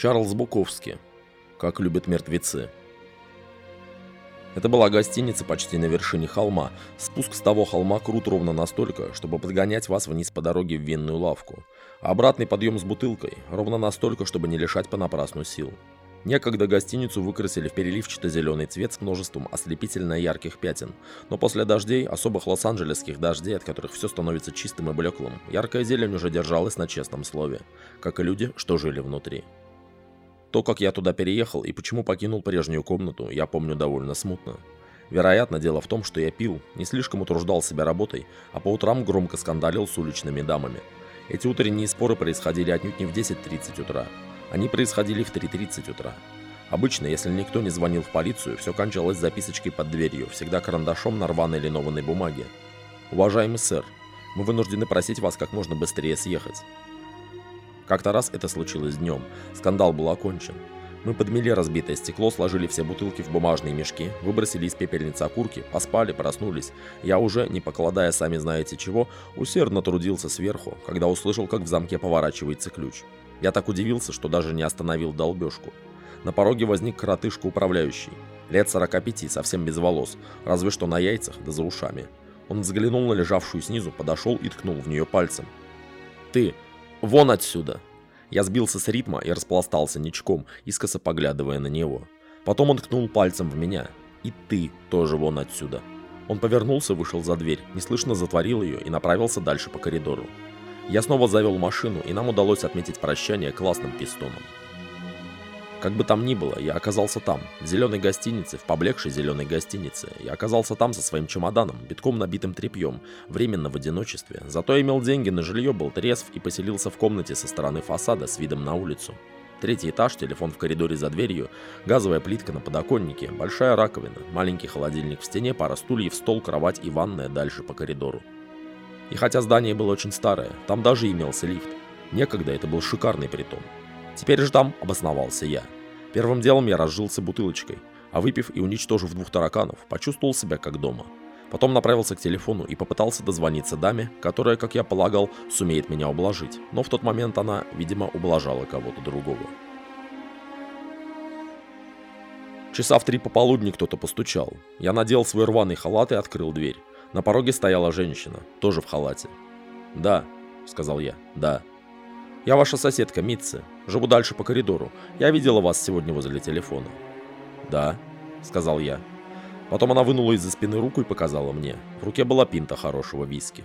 Чарльз Буковский. Как любят мертвецы. Это была гостиница почти на вершине холма. Спуск с того холма крут ровно настолько, чтобы подгонять вас вниз по дороге в винную лавку. Обратный подъем с бутылкой ровно настолько, чтобы не лишать понапрасну сил. Некогда гостиницу выкрасили в переливчато-зеленый цвет с множеством ослепительно ярких пятен, но после дождей, особых лос-анджелесских дождей, от которых все становится чистым и блеклым, яркая зелень уже держалась на честном слове, как и люди, что жили внутри. То, как я туда переехал и почему покинул прежнюю комнату, я помню довольно смутно. Вероятно, дело в том, что я пил, не слишком утруждал себя работой, а по утрам громко скандалил с уличными дамами. Эти утренние споры происходили отнюдь не в 10.30 утра. Они происходили в 3.30 утра. Обычно, если никто не звонил в полицию, все кончалось записочкой под дверью, всегда карандашом на рваной линованной бумаге. «Уважаемый сэр, мы вынуждены просить вас как можно быстрее съехать. Как-то раз это случилось днем. Скандал был окончен. Мы подмели разбитое стекло, сложили все бутылки в бумажные мешки, выбросили из пепельницы окурки, поспали, проснулись. Я уже, не покладая сами знаете чего, усердно трудился сверху, когда услышал, как в замке поворачивается ключ. Я так удивился, что даже не остановил долбежку. На пороге возник коротышка управляющий. Лет 45, совсем без волос, разве что на яйцах да за ушами. Он взглянул на лежавшую снизу, подошел и ткнул в нее пальцем. «Ты! Вон отсюда!» Я сбился с ритма и распластался ничком, искоса поглядывая на него. Потом он ткнул пальцем в меня. «И ты тоже вон отсюда!» Он повернулся, вышел за дверь, неслышно затворил ее и направился дальше по коридору. Я снова завел машину, и нам удалось отметить прощание классным пистоном. Как бы там ни было, я оказался там, в зеленой гостинице, в поблекшей зеленой гостинице. Я оказался там со своим чемоданом, битком набитым тряпьем, временно в одиночестве. Зато имел деньги на жилье, был трезв и поселился в комнате со стороны фасада с видом на улицу. Третий этаж, телефон в коридоре за дверью, газовая плитка на подоконнике, большая раковина, маленький холодильник в стене, пара стульев, стол, кровать и ванная дальше по коридору. И хотя здание было очень старое, там даже имелся лифт. Некогда это был шикарный притон. Теперь же обосновался я. Первым делом я разжился бутылочкой, а выпив и уничтожив двух тараканов, почувствовал себя как дома. Потом направился к телефону и попытался дозвониться даме, которая, как я полагал, сумеет меня ублажить, но в тот момент она, видимо, ублажала кого-то другого. Часа в три пополудни кто-то постучал. Я надел свой рваный халат и открыл дверь. На пороге стояла женщина, тоже в халате. «Да», — сказал я, — «да». «Я ваша соседка, Митцы. Живу дальше по коридору. Я видела вас сегодня возле телефона». «Да», — сказал я. Потом она вынула из-за спины руку и показала мне. В руке была пинта хорошего виски.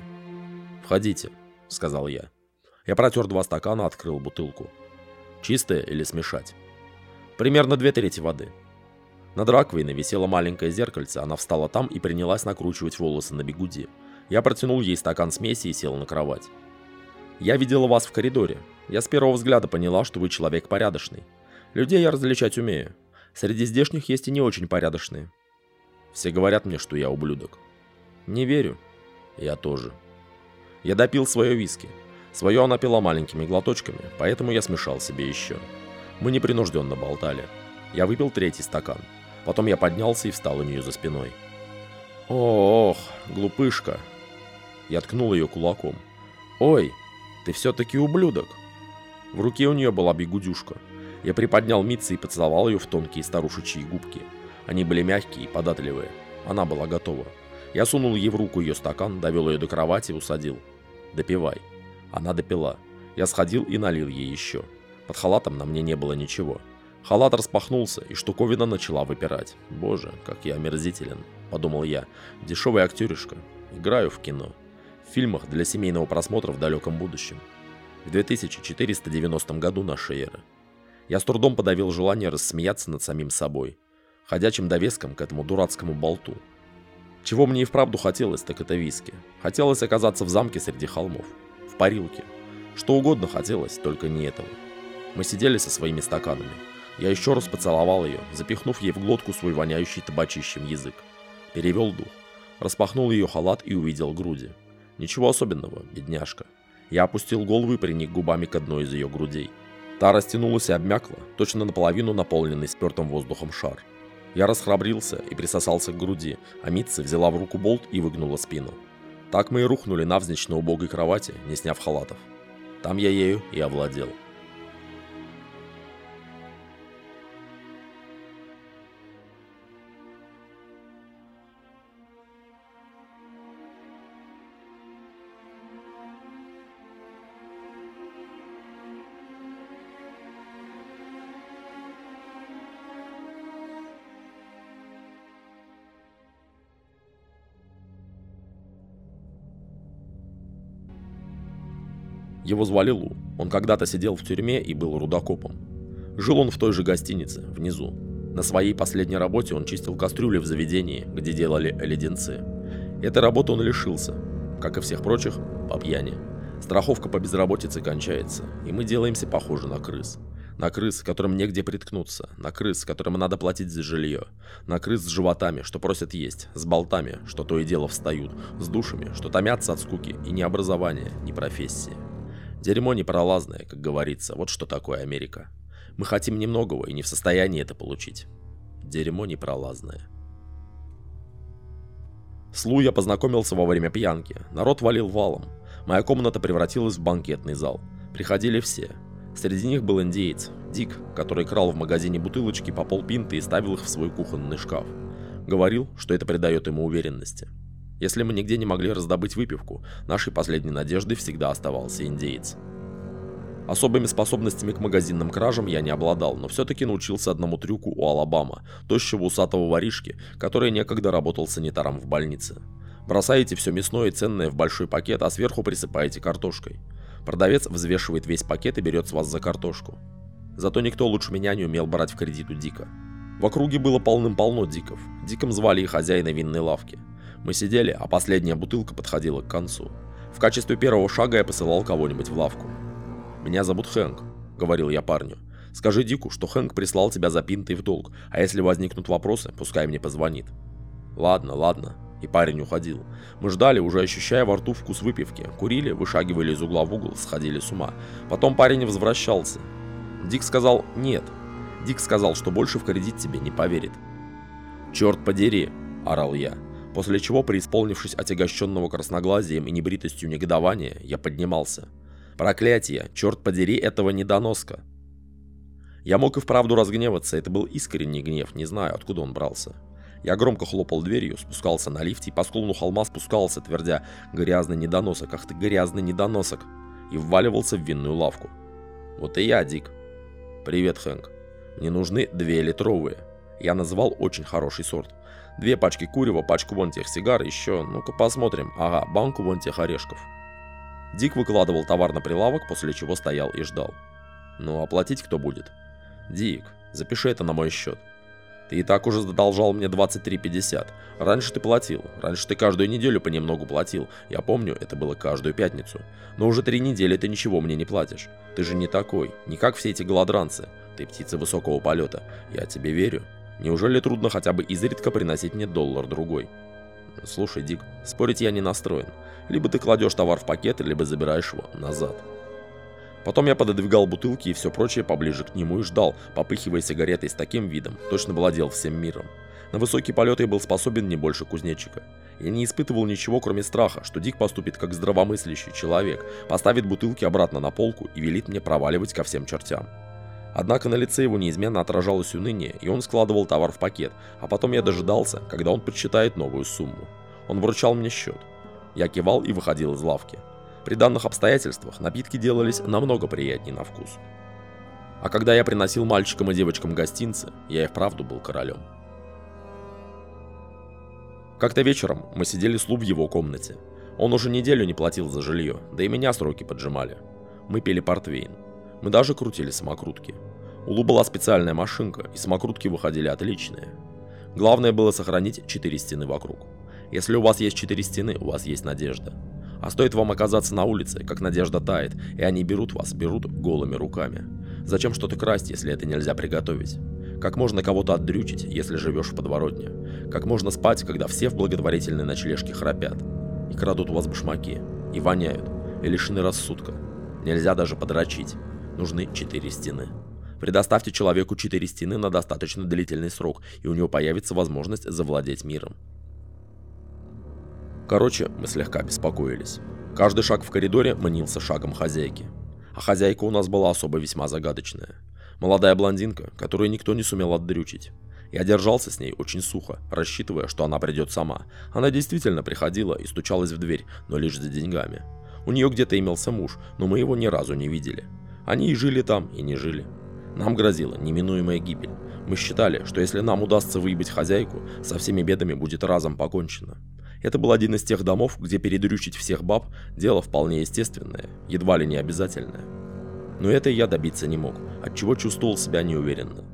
«Входите», — сказал я. Я протер два стакана, открыл бутылку. «Чистая или смешать?» «Примерно две трети воды». Над раковиной висело маленькое зеркальце, она встала там и принялась накручивать волосы на бегуди. Я протянул ей стакан смеси и сел на кровать. Я видела вас в коридоре. Я с первого взгляда поняла, что вы человек порядочный. Людей я различать умею. Среди здешних есть и не очень порядочные. Все говорят мне, что я ублюдок. Не верю. Я тоже. Я допил свое виски. Свое она пила маленькими глоточками, поэтому я смешал себе еще. Мы непринужденно болтали. Я выпил третий стакан. Потом я поднялся и встал у нее за спиной. «Ох, глупышка!» Я ткнул ее кулаком. «Ой, ты все-таки ублюдок. В руке у нее была бегудюшка. Я приподнял Митцы и поцеловал ее в тонкие старушечьи губки. Они были мягкие и податливые. Она была готова. Я сунул ей в руку ее стакан, довел ее до кровати и усадил. «Допивай». Она допила. Я сходил и налил ей еще. Под халатом на мне не было ничего. Халат распахнулся, и штуковина начала выпирать. «Боже, как я омерзителен», — подумал я. «Дешевый актеришка. Играю в кино» в фильмах для семейного просмотра в далеком будущем. В 2490 году нашей эры. Я с трудом подавил желание рассмеяться над самим собой, ходячим довеском к этому дурацкому болту. Чего мне и вправду хотелось, так это виски. Хотелось оказаться в замке среди холмов, в парилке. Что угодно хотелось, только не этого. Мы сидели со своими стаканами. Я еще раз поцеловал ее, запихнув ей в глотку свой воняющий табачищем язык. Перевел дух. Распахнул ее халат и увидел груди. Ничего особенного, бедняжка. Я опустил голову и приник губами к одной из ее грудей. Та растянулась и обмякла, точно наполовину наполненный спертым воздухом шар. Я расхрабрился и присосался к груди, а Митца взяла в руку болт и выгнула спину. Так мы и рухнули навзничь на убогой кровати, не сняв халатов. Там я ею и овладел. Его звали Лу. Он когда-то сидел в тюрьме и был рудокопом. Жил он в той же гостинице, внизу. На своей последней работе он чистил кастрюли в заведении, где делали леденцы. Этой работы он лишился, как и всех прочих, по пьяни. Страховка по безработице кончается, и мы делаемся похожи на крыс. На крыс, которым негде приткнуться, на крыс, которым надо платить за жилье, на крыс с животами, что просят есть, с болтами, что то и дело встают, с душами, что томятся от скуки, и ни образования, ни профессии. Дерьмо непролазное, как говорится, вот что такое Америка. Мы хотим немногого и не в состоянии это получить. Дерьмо непролазное. С Лу я познакомился во время пьянки. Народ валил валом. Моя комната превратилась в банкетный зал. Приходили все. Среди них был индеец, Дик, который крал в магазине бутылочки по полпинты и ставил их в свой кухонный шкаф. Говорил, что это придает ему уверенности. Если мы нигде не могли раздобыть выпивку, нашей последней надеждой всегда оставался индеец. Особыми способностями к магазинным кражам я не обладал, но все-таки научился одному трюку у Алабама, тощего усатого воришки, который некогда работал санитаром в больнице. Бросаете все мясное и ценное в большой пакет, а сверху присыпаете картошкой. Продавец взвешивает весь пакет и берет с вас за картошку. Зато никто лучше меня не умел брать в кредит у Дика. В округе было полным-полно Диков. Диком звали и хозяина винной лавки. Мы сидели, а последняя бутылка подходила к концу. В качестве первого шага я посылал кого-нибудь в лавку. «Меня зовут Хэнк», — говорил я парню. «Скажи Дику, что Хэнк прислал тебя за пинтой в долг, а если возникнут вопросы, пускай мне позвонит». «Ладно, ладно», и парень уходил. Мы ждали, уже ощущая во рту вкус выпивки. Курили, вышагивали из угла в угол, сходили с ума. Потом парень возвращался. Дик сказал «нет». Дик сказал, что больше в кредит тебе не поверит. «Черт подери!» – орал я. После чего, преисполнившись отягощенного красноглазием и небритостью негодования, я поднимался. Проклятие, черт подери этого недоноска. Я мог и вправду разгневаться, это был искренний гнев, не знаю, откуда он брался. Я громко хлопал дверью, спускался на лифте и по склону холма спускался, твердя «Грязный недоносок, ах ты грязный недоносок!» и вваливался в винную лавку. Вот и я, Дик. «Привет, Хэнк. Мне нужны две литровые». Я называл очень хороший сорт. Две пачки курева, пачку вон тех сигар, еще, ну-ка посмотрим, ага, банку вон тех орешков. Дик выкладывал товар на прилавок, после чего стоял и ждал. «Ну, оплатить кто будет?» «Дик, запиши это на мой счет. Ты и так уже задолжал мне 23.50. Раньше ты платил. Раньше ты каждую неделю понемногу платил. Я помню, это было каждую пятницу. Но уже три недели ты ничего мне не платишь. Ты же не такой. Не как все эти голодранцы. Ты птица высокого полета. Я тебе верю. Неужели трудно хотя бы изредка приносить мне доллар-другой?» Слушай, Дик, спорить я не настроен. Либо ты кладешь товар в пакет, либо забираешь его назад. Потом я пододвигал бутылки и все прочее поближе к нему и ждал, попыхивая сигаретой с таким видом, точно владел всем миром. На высокий полет я был способен не больше кузнечика. Я не испытывал ничего, кроме страха, что Дик поступит как здравомыслящий человек, поставит бутылки обратно на полку и велит мне проваливать ко всем чертям. Однако на лице его неизменно отражалось уныние, и он складывал товар в пакет, а потом я дожидался, когда он подсчитает новую сумму. Он вручал мне счет. Я кивал и выходил из лавки. При данных обстоятельствах напитки делались намного приятнее на вкус. А когда я приносил мальчикам и девочкам гостинцы, я и вправду был королем. Как-то вечером мы сидели с Лу в его комнате. Он уже неделю не платил за жилье, да и меня сроки поджимали. Мы пели портвейн. Мы даже крутили самокрутки. У Лу была специальная машинка, и самокрутки выходили отличные. Главное было сохранить четыре стены вокруг. Если у вас есть четыре стены, у вас есть надежда. А стоит вам оказаться на улице, как надежда тает, и они берут вас, берут голыми руками. Зачем что-то красть, если это нельзя приготовить? Как можно кого-то отдрючить, если живешь в подворотне? Как можно спать, когда все в благотворительной ночлежке храпят? И крадут у вас башмаки, и воняют, и лишены рассудка. Нельзя даже подрочить нужны четыре стены. Предоставьте человеку четыре стены на достаточно длительный срок, и у него появится возможность завладеть миром. Короче, мы слегка беспокоились. Каждый шаг в коридоре манился шагом хозяйки. А хозяйка у нас была особо весьма загадочная. Молодая блондинка, которую никто не сумел отдрючить. Я держался с ней очень сухо, рассчитывая, что она придет сама. Она действительно приходила и стучалась в дверь, но лишь за деньгами. У нее где-то имелся муж, но мы его ни разу не видели. Они и жили там, и не жили. Нам грозила неминуемая гибель. Мы считали, что если нам удастся выебать хозяйку, со всеми бедами будет разом покончено. Это был один из тех домов, где передрючить всех баб – дело вполне естественное, едва ли не обязательное. Но это я добиться не мог, отчего чувствовал себя неуверенно.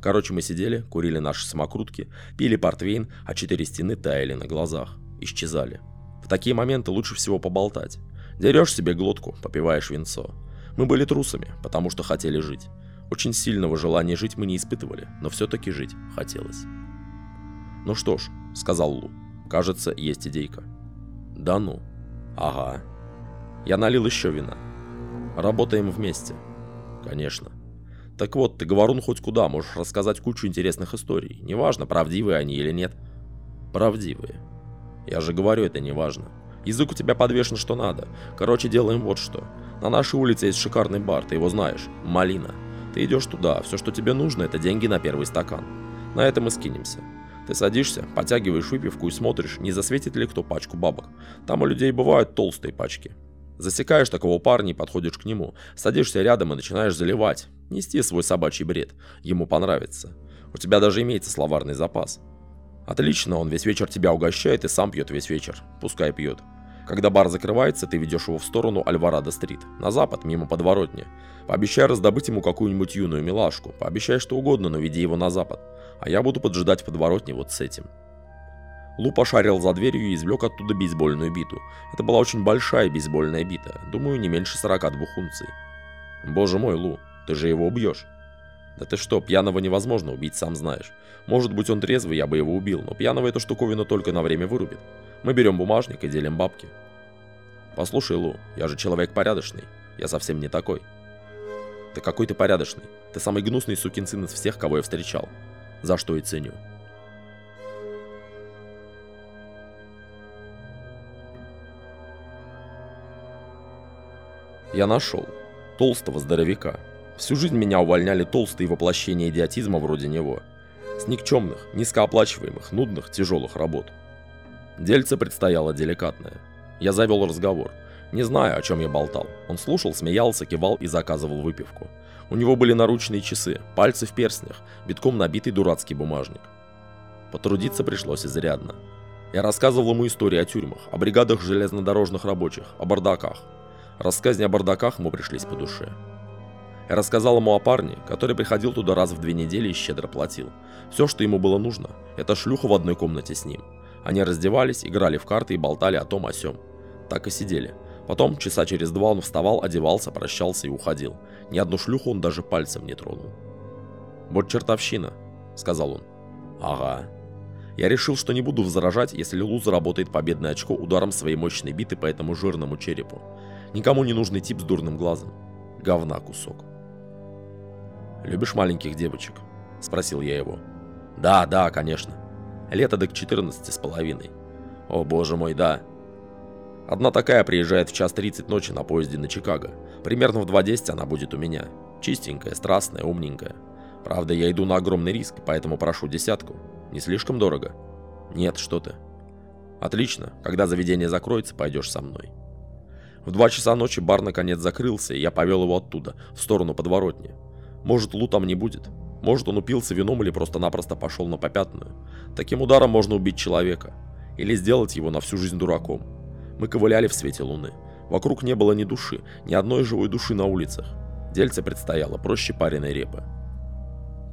Короче, мы сидели, курили наши самокрутки, пили портвейн, а четыре стены таяли на глазах, исчезали. В такие моменты лучше всего поболтать. Дерешь себе глотку, попиваешь винцо. Мы были трусами, потому что хотели жить. Очень сильного желания жить мы не испытывали, но все-таки жить хотелось. «Ну что ж», — сказал Лу, — «кажется, есть идейка». «Да ну». «Ага». Я налил еще вина. «Работаем вместе». «Конечно». «Так вот, ты говорун хоть куда, можешь рассказать кучу интересных историй. Неважно, правдивые они или нет». «Правдивые». «Я же говорю, это не важно. Язык у тебя подвешен что надо. Короче, делаем вот что. На нашей улице есть шикарный бар, ты его знаешь. Малина. Ты идешь туда, все, что тебе нужно, это деньги на первый стакан. На этом мы скинемся. Ты садишься, потягиваешь выпивку и смотришь, не засветит ли кто пачку бабок. Там у людей бывают толстые пачки. Засекаешь такого парня и подходишь к нему. Садишься рядом и начинаешь заливать. Нести свой собачий бред. Ему понравится. У тебя даже имеется словарный запас. Отлично, он весь вечер тебя угощает и сам пьет весь вечер. Пускай пьет. Когда бар закрывается, ты ведешь его в сторону Альварадо-стрит, на запад, мимо подворотни. Пообещай раздобыть ему какую-нибудь юную милашку. Пообещай что угодно, но веди его на запад а я буду поджидать в подворотне вот с этим. Лу пошарил за дверью и извлек оттуда бейсбольную биту. Это была очень большая бейсбольная бита, думаю, не меньше 42 унций. Боже мой, Лу, ты же его убьешь. Да ты что, пьяного невозможно убить, сам знаешь. Может быть он трезвый, я бы его убил, но пьяного эту штуковину только на время вырубит. Мы берем бумажник и делим бабки. Послушай, Лу, я же человек порядочный. Я совсем не такой. Ты какой ты порядочный. Ты самый гнусный сукин сын из всех, кого я встречал за что и ценю. Я нашел. Толстого здоровяка. Всю жизнь меня увольняли толстые воплощения идиотизма вроде него. С никчемных, низкооплачиваемых, нудных, тяжелых работ. Дельце предстояло деликатное. Я завел разговор. Не знаю, о чем я болтал. Он слушал, смеялся, кивал и заказывал выпивку. У него были наручные часы, пальцы в перстнях, битком набитый дурацкий бумажник. Потрудиться пришлось изрядно. Я рассказывал ему истории о тюрьмах, о бригадах железнодорожных рабочих, о бардаках. Рассказни о бардаках ему пришлись по душе. Рассказал ему о парне, который приходил туда раз в две недели и щедро платил. Все, что ему было нужно, это шлюха в одной комнате с ним. Они раздевались, играли в карты и болтали о том о сём. Так и сидели, Потом, часа через два, он вставал, одевался, прощался и уходил. Ни одну шлюху он даже пальцем не тронул. «Вот чертовщина», — сказал он. «Ага». Я решил, что не буду возражать, если Лу заработает победное очко ударом своей мощной биты по этому жирному черепу. Никому не нужный тип с дурным глазом. Говна кусок. «Любишь маленьких девочек?» — спросил я его. «Да, да, конечно. Лето до 14 с половиной». «О, боже мой, да. Одна такая приезжает в час 30 ночи на поезде на Чикаго. Примерно в 2.10 она будет у меня. Чистенькая, страстная, умненькая. Правда, я иду на огромный риск, поэтому прошу десятку. Не слишком дорого? Нет, что ты. Отлично, когда заведение закроется, пойдешь со мной. В 2 часа ночи бар наконец закрылся, и я повел его оттуда, в сторону подворотни. Может, Лу там не будет. Может, он упился вином или просто-напросто пошел на попятную. Таким ударом можно убить человека. Или сделать его на всю жизнь дураком. Мы ковыляли в свете луны. Вокруг не было ни души, ни одной живой души на улицах. Дельце предстояло проще пареной репы.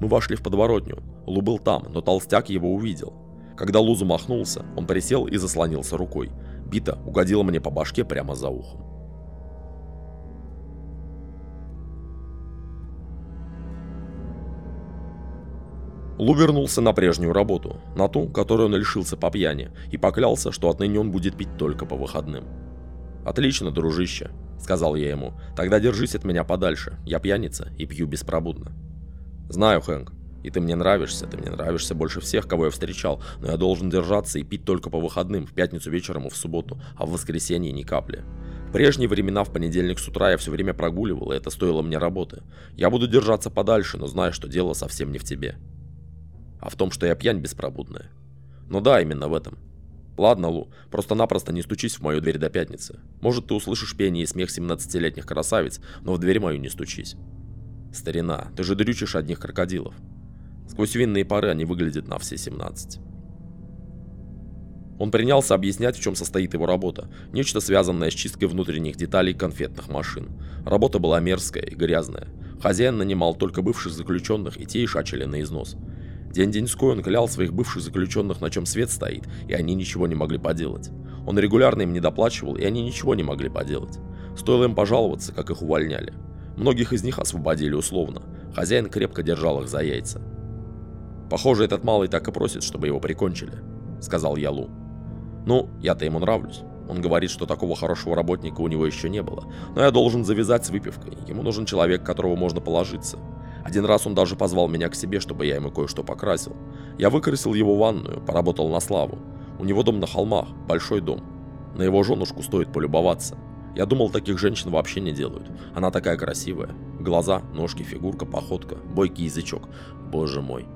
Мы вошли в подворотню. Лу был там, но толстяк его увидел. Когда Лу замахнулся, он присел и заслонился рукой. Бита угодила мне по башке прямо за ухом. Лу вернулся на прежнюю работу, на ту, которую он лишился по пьяни, и поклялся, что отныне он будет пить только по выходным. «Отлично, дружище», — сказал я ему, — «тогда держись от меня подальше, я пьяница и пью беспробудно». «Знаю, Хэнк, и ты мне нравишься, ты мне нравишься больше всех, кого я встречал, но я должен держаться и пить только по выходным, в пятницу вечером и в субботу, а в воскресенье ни капли. В прежние времена в понедельник с утра я все время прогуливал, и это стоило мне работы. Я буду держаться подальше, но знаю, что дело совсем не в тебе» а в том, что я пьянь беспробудная. Ну да, именно в этом. Ладно, Лу, просто-напросто не стучись в мою дверь до пятницы. Может, ты услышишь пение и смех 17-летних красавиц, но в дверь мою не стучись. Старина, ты же дрючишь одних крокодилов. Сквозь винные пары они выглядят на все 17. Он принялся объяснять, в чем состоит его работа. Нечто связанное с чисткой внутренних деталей конфетных машин. Работа была мерзкая и грязная. Хозяин нанимал только бывших заключенных, и те и шачили на износ. День-деньской он клял своих бывших заключенных, на чем свет стоит, и они ничего не могли поделать. Он регулярно им не доплачивал, и они ничего не могли поделать. Стоило им пожаловаться, как их увольняли. Многих из них освободили условно. Хозяин крепко держал их за яйца. «Похоже, этот малый так и просит, чтобы его прикончили», — сказал Ялу. «Ну, я-то ему нравлюсь. Он говорит, что такого хорошего работника у него еще не было. Но я должен завязать с выпивкой. Ему нужен человек, которого можно положиться. Один раз он даже позвал меня к себе, чтобы я ему кое-что покрасил. Я выкрасил его ванную, поработал на славу. У него дом на холмах, большой дом. На его женушку стоит полюбоваться. Я думал, таких женщин вообще не делают. Она такая красивая. Глаза, ножки, фигурка, походка, бойкий язычок. Боже мой.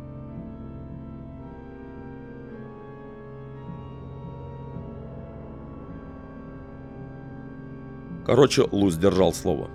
Короче, Лу сдержал слово.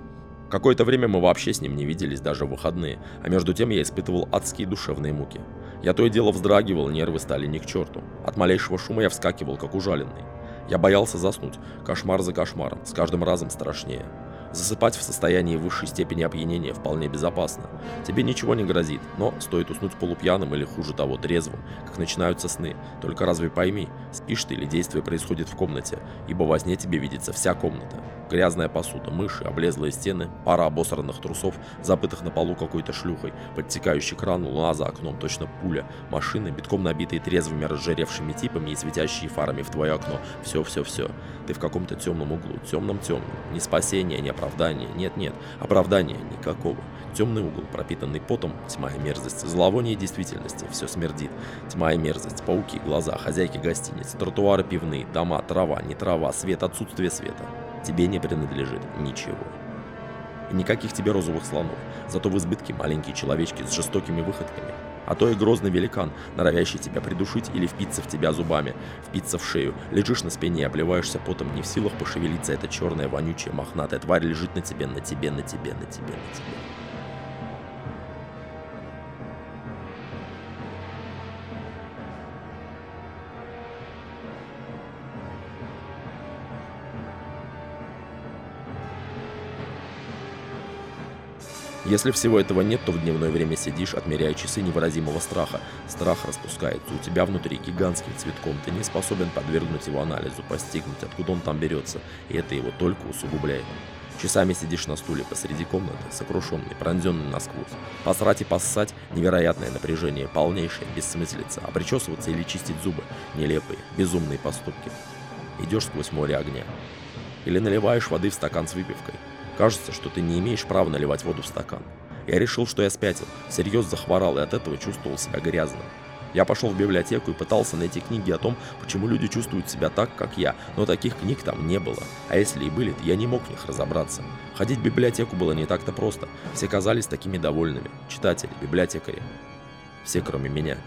Какое-то время мы вообще с ним не виделись даже в выходные, а между тем я испытывал адские душевные муки. Я то и дело вздрагивал, нервы стали не к черту. От малейшего шума я вскакивал, как ужаленный. Я боялся заснуть, кошмар за кошмаром, с каждым разом страшнее. Засыпать в состоянии высшей степени опьянения вполне безопасно. Тебе ничего не грозит, но стоит уснуть полупьяным или хуже того, трезвым, как начинаются сны. Только разве пойми, спишь ты или действие происходит в комнате, ибо во сне тебе видится вся комната. Грязная посуда, мыши, облезлые стены, пара обосранных трусов, забытых на полу какой-то шлюхой, подтекающий кран, луна за окном, точно пуля, машины, битком набитые трезвыми разжиревшими типами и светящие фарами в твое окно. Все-все-все. Ты в каком-то темном углу, темном-темном. Ни спасения, ни оправдания. Нет-нет, оправдания никакого. Темный угол, пропитанный потом, тьма и мерзость, зловоние действительности, все смердит. Тьма и мерзость, пауки, глаза, хозяйки гостиниц, тротуары пивные, дома, трава, не трава, свет, отсутствие света тебе не принадлежит ничего. И никаких тебе розовых слонов, зато в избытке маленькие человечки с жестокими выходками. А то и грозный великан, норовящий тебя придушить или впиться в тебя зубами, впиться в шею. Лежишь на спине обливаешься потом, не в силах пошевелиться. Эта черная, вонючая, мохнатая тварь лежит на тебе, на тебе, на тебе, на тебе, на тебе. Если всего этого нет, то в дневное время сидишь, отмеряя часы невыразимого страха. Страх распускается у тебя внутри гигантским цветком. Ты не способен подвергнуть его анализу, постигнуть, откуда он там берется. И это его только усугубляет. Часами сидишь на стуле посреди комнаты, сокрушенный, пронзенный насквозь. Посрать и поссать – невероятное напряжение, полнейшее, бессмыслица. А причесываться или чистить зубы – нелепые, безумные поступки. Идешь сквозь море огня. Или наливаешь воды в стакан с выпивкой – Кажется, что ты не имеешь права наливать воду в стакан. Я решил, что я спятил, всерьез захворал и от этого чувствовал себя грязным. Я пошел в библиотеку и пытался найти книги о том, почему люди чувствуют себя так, как я, но таких книг там не было. А если и были, то я не мог в них разобраться. Ходить в библиотеку было не так-то просто. Все казались такими довольными. Читатели, библиотекари. Все, кроме меня.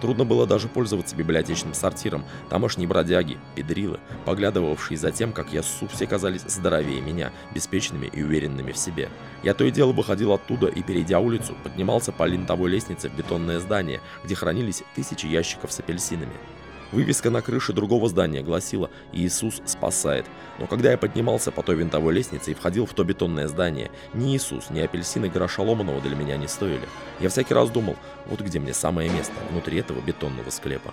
Трудно было даже пользоваться библиотечным сортиром. Тамошние бродяги, педрилы, поглядывавшие за тем, как я ссу, все казались здоровее меня, беспечными и уверенными в себе. Я то и дело выходил оттуда и, перейдя улицу, поднимался по линтовой лестнице в бетонное здание, где хранились тысячи ящиков с апельсинами. Вывеска на крыше другого здания гласила «Иисус спасает». Но когда я поднимался по той винтовой лестнице и входил в то бетонное здание, ни Иисус, ни апельсины гроша ломаного для меня не стоили. Я всякий раз думал, вот где мне самое место, внутри этого бетонного склепа.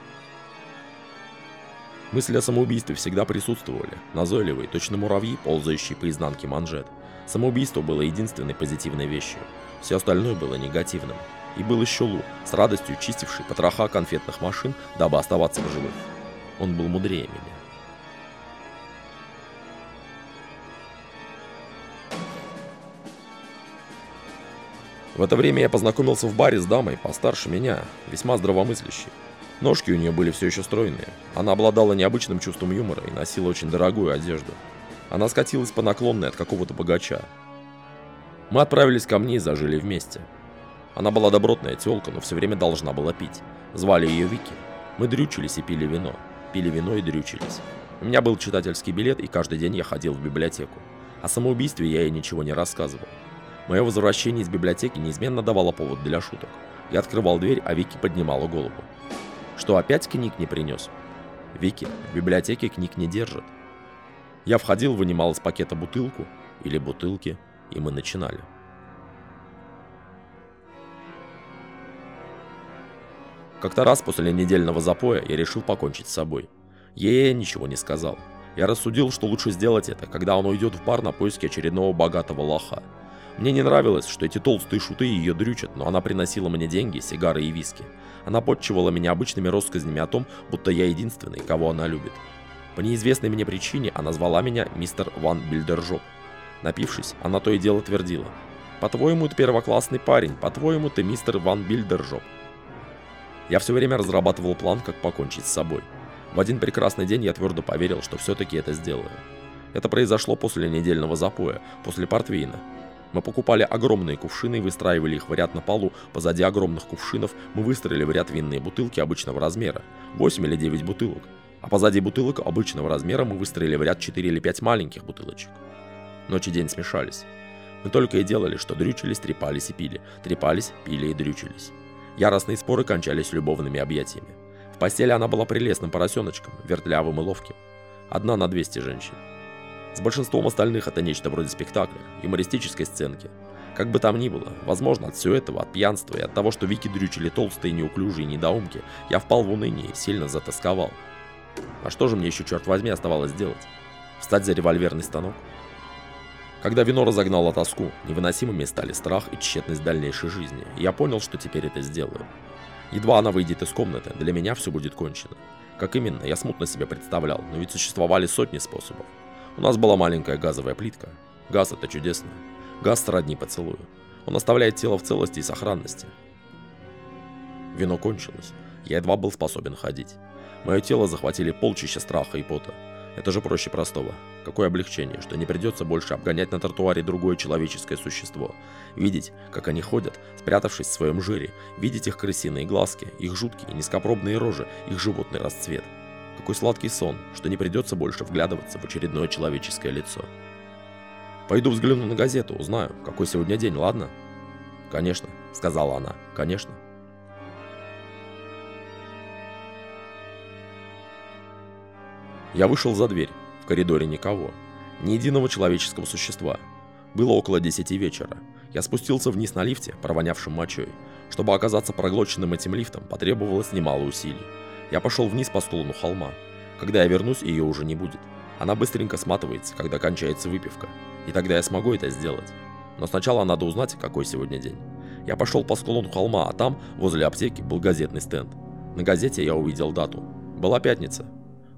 Мысли о самоубийстве всегда присутствовали, назойливые, точно муравьи, ползающие по изнанке манжет. Самоубийство было единственной позитивной вещью. Все остальное было негативным. И был еще Лу, с радостью чистивший потроха конфетных машин, дабы оставаться в живых. Он был мудрее меня. В это время я познакомился в баре с дамой, постарше меня, весьма здравомыслящей. Ножки у нее были все еще стройные. Она обладала необычным чувством юмора и носила очень дорогую одежду. Она скатилась по наклонной от какого-то богача. Мы отправились ко мне и зажили вместе. Она была добротная тёлка, но все время должна была пить. Звали ее Вики. Мы дрючились и пили вино. Пили вино и дрючились. У меня был читательский билет, и каждый день я ходил в библиотеку. О самоубийстве я ей ничего не рассказывал. Мое возвращение из библиотеки неизменно давало повод для шуток. Я открывал дверь, а Вики поднимала голову. «Что, опять книг не принес?» Вики, в библиотеке книг не держат. Я входил, вынимал из пакета бутылку или бутылки, и мы начинали. Как-то раз после недельного запоя я решил покончить с собой. Ей ничего не сказал. Я рассудил, что лучше сделать это, когда он уйдет в бар на поиски очередного богатого лоха. Мне не нравилось, что эти толстые шуты ее дрючат, но она приносила мне деньги, сигары и виски. Она подчивала меня обычными россказнями о том, будто я единственный, кого она любит. По неизвестной мне причине она звала меня мистер Ван Бильдержоп. Напившись, она то и дело твердила. «По-твоему, ты первоклассный парень, по-твоему, ты мистер Ван Бильдержоп». Я все время разрабатывал план, как покончить с собой. В один прекрасный день я твердо поверил, что все-таки это сделаю. Это произошло после недельного запоя, после портвейна. Мы покупали огромные кувшины и выстраивали их в ряд на полу. Позади огромных кувшинов мы выстроили в ряд винные бутылки обычного размера. 8 или 9 бутылок. А позади бутылок обычного размера мы выстроили в ряд 4 или 5 маленьких бутылочек. Ночь и день смешались. Мы только и делали, что дрючились, трепались и пили. Трепались, пили и дрючились. Яростные споры кончались любовными объятиями. В постели она была прелестным поросеночком, вертлявым и ловким. Одна на 200 женщин. С большинством остальных это нечто вроде спектакля, юмористической сценки. Как бы там ни было, возможно, от всего этого, от пьянства и от того, что Вики дрючили толстые, неуклюжие недоумки, я впал в уныние и сильно затасковал. А что же мне еще, черт возьми, оставалось делать? Встать за револьверный станок? Когда вино разогнало тоску, невыносимыми стали страх и тщетность дальнейшей жизни, и я понял, что теперь это сделаю. Едва она выйдет из комнаты, для меня все будет кончено. Как именно, я смутно себе представлял, но ведь существовали сотни способов. У нас была маленькая газовая плитка. Газ это чудесно. Газ сродни поцелую. Он оставляет тело в целости и сохранности. Вино кончилось. Я едва был способен ходить. Мое тело захватили полчища страха и пота. Это же проще простого. Какое облегчение, что не придется больше обгонять на тротуаре другое человеческое существо. Видеть, как они ходят, спрятавшись в своем жире, видеть их крысиные глазки, их жуткие, низкопробные рожи, их животный расцвет. Какой сладкий сон, что не придется больше вглядываться в очередное человеческое лицо. Пойду взгляну на газету, узнаю, какой сегодня день, ладно? Конечно, сказала она, конечно. Я вышел за дверь. В коридоре никого. Ни единого человеческого существа. Было около десяти вечера. Я спустился вниз на лифте, провонявшем мочой. Чтобы оказаться проглоченным этим лифтом, потребовалось немало усилий. Я пошел вниз по склону холма. Когда я вернусь, ее уже не будет. Она быстренько сматывается, когда кончается выпивка. И тогда я смогу это сделать. Но сначала надо узнать, какой сегодня день. Я пошел по склону холма, а там, возле аптеки, был газетный стенд. На газете я увидел дату. Была пятница,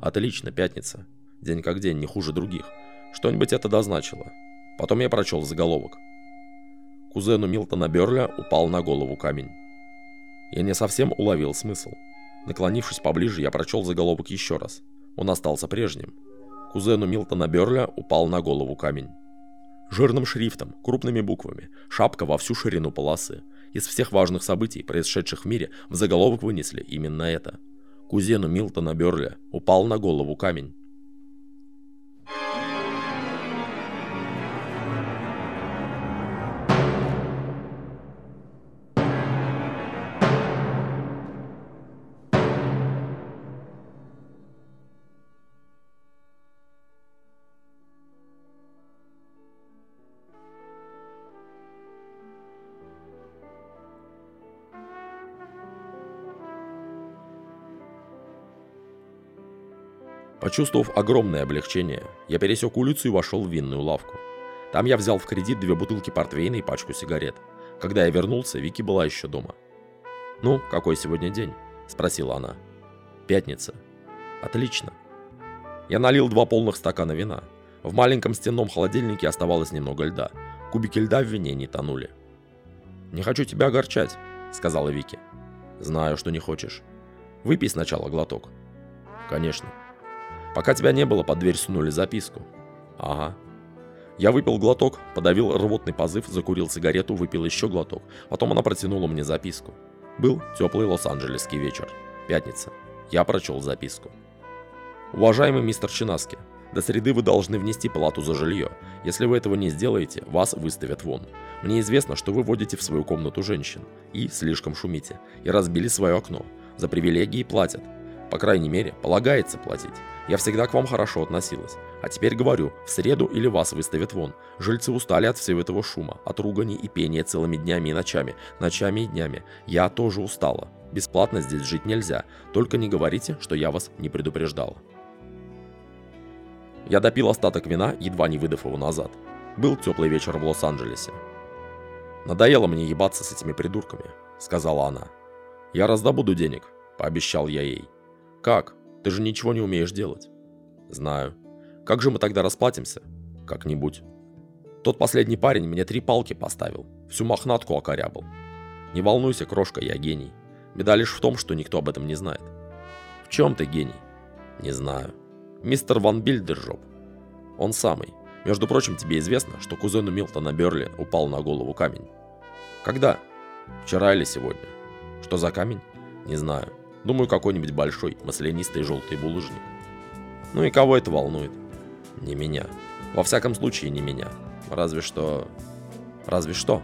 Отлично, пятница. День как день, не хуже других. Что-нибудь это дозначило. Потом я прочел заголовок. Кузену Милтона Берля упал на голову камень. Я не совсем уловил смысл. Наклонившись поближе, я прочел заголовок еще раз. Он остался прежним. Кузену Милтона Берля упал на голову камень. Жирным шрифтом, крупными буквами, шапка во всю ширину полосы. Из всех важных событий, происшедших в мире, в заголовок вынесли именно это – кузену Милтона Берля, упал на голову камень. Почувствовав огромное облегчение, я пересек улицу и вошел в винную лавку. Там я взял в кредит две бутылки портвейна и пачку сигарет. Когда я вернулся, Вики была еще дома. «Ну, какой сегодня день?» – спросила она. «Пятница». «Отлично». Я налил два полных стакана вина. В маленьком стенном холодильнике оставалось немного льда. Кубики льда в вине не тонули. «Не хочу тебя огорчать», – сказала Вики. «Знаю, что не хочешь. Выпей сначала глоток». «Конечно». Пока тебя не было, под дверь сунули записку. Ага. Я выпил глоток, подавил рвотный позыв, закурил сигарету, выпил еще глоток. Потом она протянула мне записку. Был теплый лос-анджелесский вечер. Пятница. Я прочел записку. Уважаемый мистер Чинаски, до среды вы должны внести плату за жилье. Если вы этого не сделаете, вас выставят вон. Мне известно, что вы водите в свою комнату женщин и слишком шумите, и разбили свое окно. За привилегии платят. По крайней мере, полагается платить. Я всегда к вам хорошо относилась. А теперь говорю, в среду или вас выставят вон. Жильцы устали от всего этого шума, от руганий и пения целыми днями и ночами, ночами и днями. Я тоже устала. Бесплатно здесь жить нельзя. Только не говорите, что я вас не предупреждала. Я допил остаток вина, едва не выдав его назад. Был теплый вечер в Лос-Анджелесе. «Надоело мне ебаться с этими придурками», — сказала она. «Я раздобуду денег», — пообещал я ей. «Как? Ты же ничего не умеешь делать». «Знаю. Как же мы тогда расплатимся?» «Как-нибудь». Тот последний парень мне три палки поставил, всю мохнатку окорябал. Не волнуйся, крошка, я гений. Беда лишь в том, что никто об этом не знает. В чем ты гений? Не знаю. Мистер Ван Бильдержоп. Он самый. Между прочим, тебе известно, что кузену Милтона Берли упал на голову камень. Когда? Вчера или сегодня? Что за камень? Не знаю. Думаю, какой-нибудь большой, маслянистый желтый булыжник. Ну и кого это волнует? Не меня. Во всяком случае, не меня. Разве что... Разве что?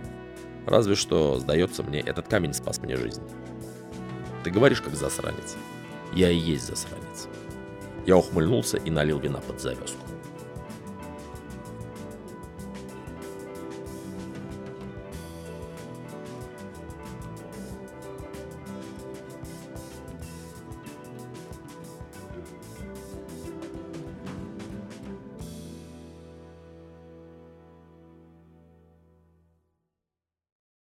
Разве что, сдается мне, этот камень спас мне жизнь. Ты говоришь, как засранец. Я и есть засранец. Я ухмыльнулся и налил вина под завязку.